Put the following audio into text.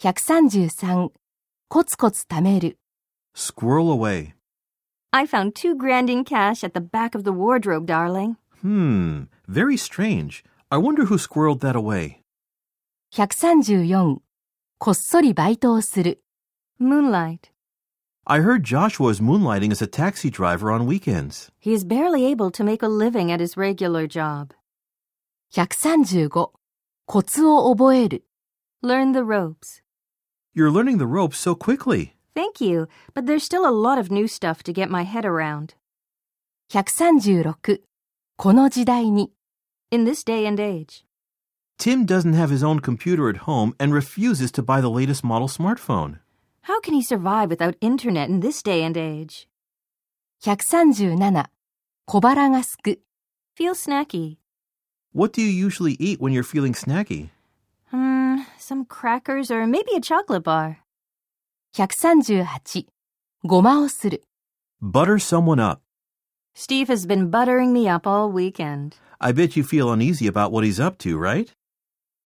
133コツコツ貯める Squirrel away. I found two grand in cash at the back of the wardrobe, darling. Hmm, very strange. I wonder who squirreled that away. 134こっそりバイトをする Moonlight. I heard Joshua is moonlighting as a taxi driver on weekends. He is barely able to make a living at his regular job. 135コツを覚える Learn the ropes. You're learning the ropes so quickly. Thank you, but there's still a lot of new stuff to get my head around. 136この時代に In this day and age, Tim doesn't have his own computer at home and refuses to buy the latest model smartphone. how can he survive without internet in this day and age? 137小腹がすく Feel snacky. What do you usually eat when you're feeling snacky? Hmm, some crackers or maybe a chocolate bar. 138ごまをする Butter someone up. Steve has been buttering me up all weekend. I bet you feel uneasy about what he's up to, right?